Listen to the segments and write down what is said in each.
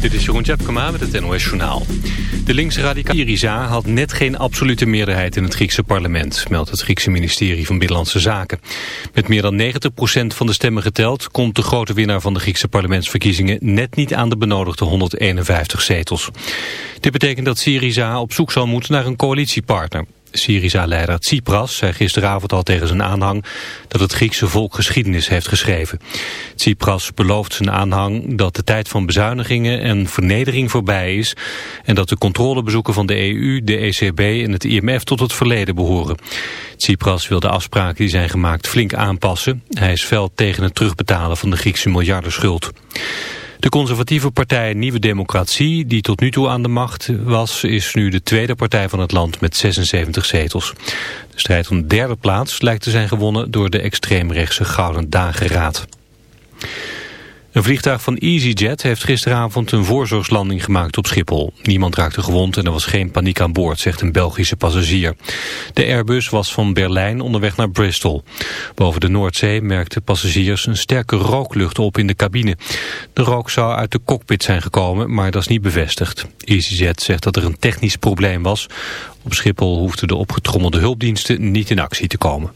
Dit is Jeroen Tjepkema met het NOS Journaal. De linksradicaal Syriza had net geen absolute meerderheid in het Griekse parlement, meldt het Griekse ministerie van Binnenlandse Zaken. Met meer dan 90% van de stemmen geteld komt de grote winnaar van de Griekse parlementsverkiezingen net niet aan de benodigde 151 zetels. Dit betekent dat Syriza op zoek zal moeten naar een coalitiepartner. Syriza-leider Tsipras zei gisteravond al tegen zijn aanhang dat het Griekse volk geschiedenis heeft geschreven. Tsipras belooft zijn aanhang dat de tijd van bezuinigingen en vernedering voorbij is en dat de controlebezoeken van de EU, de ECB en het IMF tot het verleden behoren. Tsipras wil de afspraken die zijn gemaakt flink aanpassen. Hij is fel tegen het terugbetalen van de Griekse miljardenschuld. De conservatieve partij Nieuwe Democratie, die tot nu toe aan de macht was, is nu de tweede partij van het land met 76 zetels. De strijd om de derde plaats lijkt te zijn gewonnen door de extreemrechtse Gouden Dageraad. Een vliegtuig van EasyJet heeft gisteravond een voorzorgslanding gemaakt op Schiphol. Niemand raakte gewond en er was geen paniek aan boord, zegt een Belgische passagier. De Airbus was van Berlijn onderweg naar Bristol. Boven de Noordzee merkten passagiers een sterke rooklucht op in de cabine. De rook zou uit de cockpit zijn gekomen, maar dat is niet bevestigd. EasyJet zegt dat er een technisch probleem was. Op Schiphol hoefden de opgetrommelde hulpdiensten niet in actie te komen.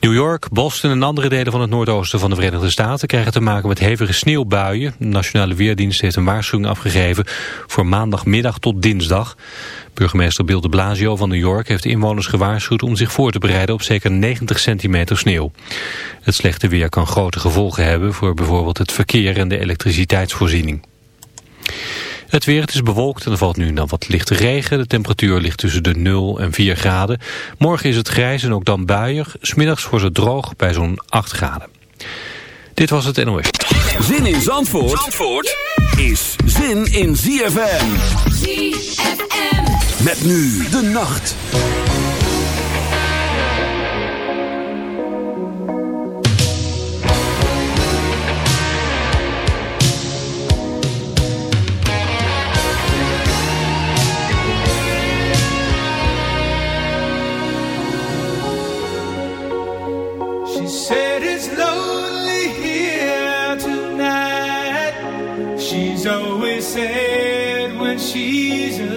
New York, Boston en andere delen van het noordoosten van de Verenigde Staten krijgen te maken met hevige sneeuwbuien. De Nationale Weerdienst heeft een waarschuwing afgegeven voor maandagmiddag tot dinsdag. Burgemeester Bill de Blasio van New York heeft inwoners gewaarschuwd om zich voor te bereiden op zeker 90 centimeter sneeuw. Het slechte weer kan grote gevolgen hebben voor bijvoorbeeld het verkeer en de elektriciteitsvoorziening. Het weer, het is bewolkt en er valt nu dan wat lichte regen. De temperatuur ligt tussen de 0 en 4 graden. Morgen is het grijs en ook dan buiig. Smiddags wordt het droog bij zo'n 8 graden. Dit was het NOS. Zin in Zandvoort, Zandvoort is zin in ZFM. ZFM. Met nu de nacht. Jesus.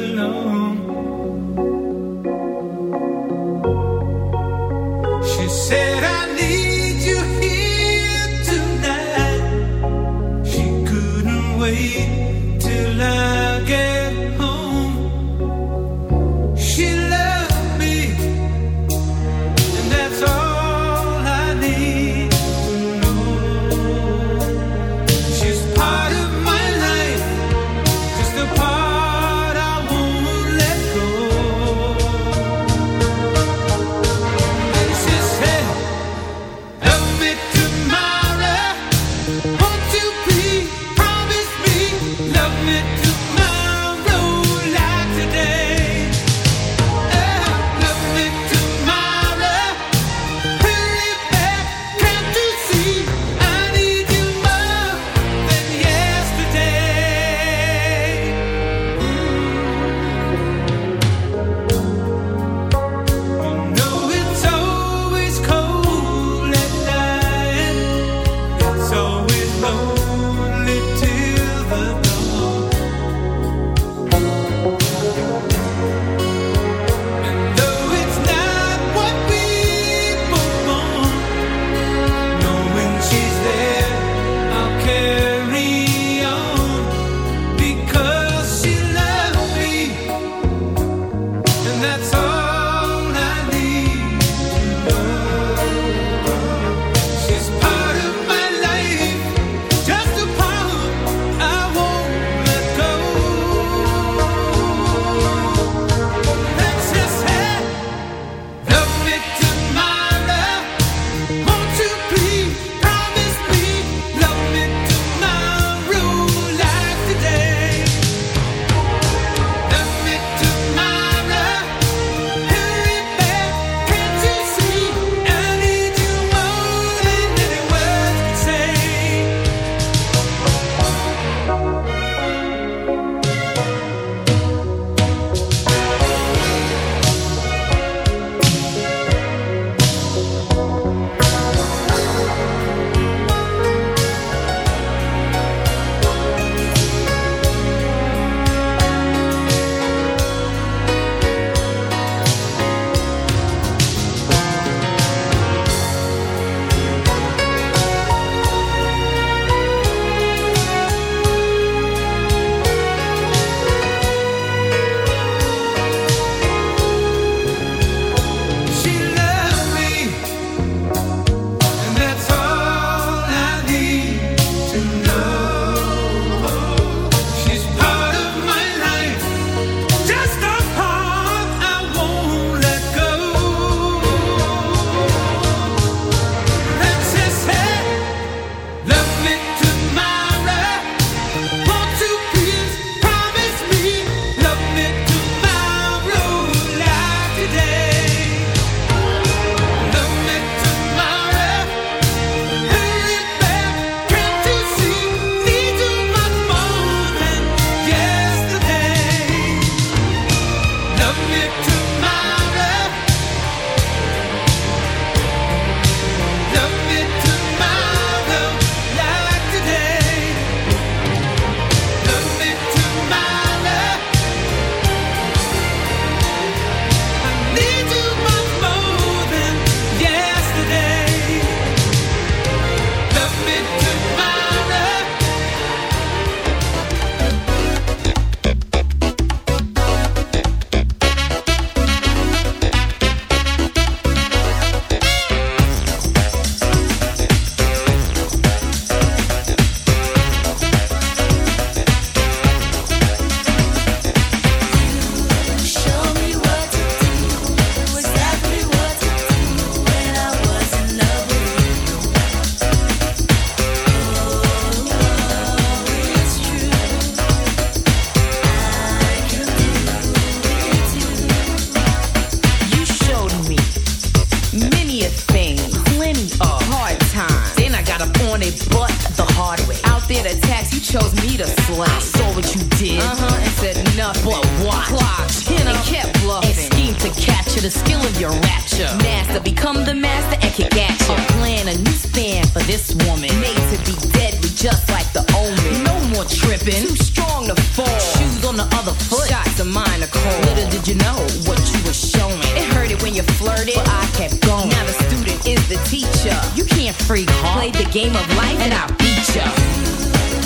Tripping. Too strong to fall. Shoes on the other foot. Shots of mine are cold. Little did you know what you were showing. It hurted when you flirted, but I kept going. Now the student is the teacher. You can't freak, huh? Play the game of life and I beat ya.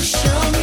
Show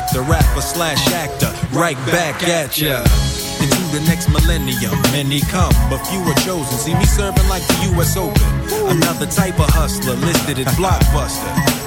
female rapper slash actor, right back at ya into the next millennium. Many come, but few are chosen. See me serving like the U.S. Open. Another type of hustler listed as blockbuster.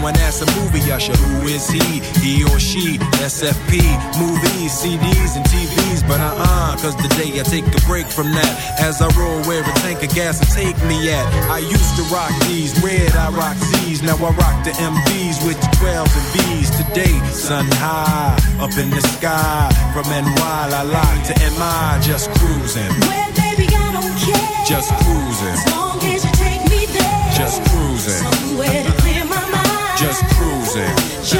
And ask a movie usher, who is he? He or she? SFP, movies, CDs, and TVs. But uh uh, cause today I take a break from that. As I roll where a tank of gas will take me at. I used to rock these, red, I rock these. Now I rock the MVs with the 12s and V's. Today, sun high, up in the sky. From NY, la la to MI, just cruising. Well, baby, I don't care. Just cruising. As long as you take me there. Just cruising. Somewhere to clear my mind. Just cruising. Just cruising.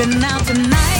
And out tonight.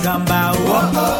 bagamba. Whoa.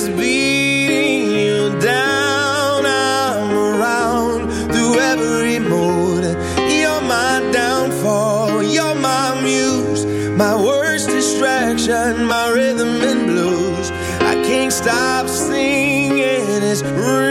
is real.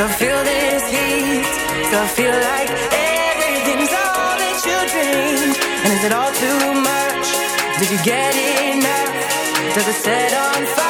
to feel this heat to feel like everything's all that you dreamed. And is it all too much? Did you get enough? Does it set on fire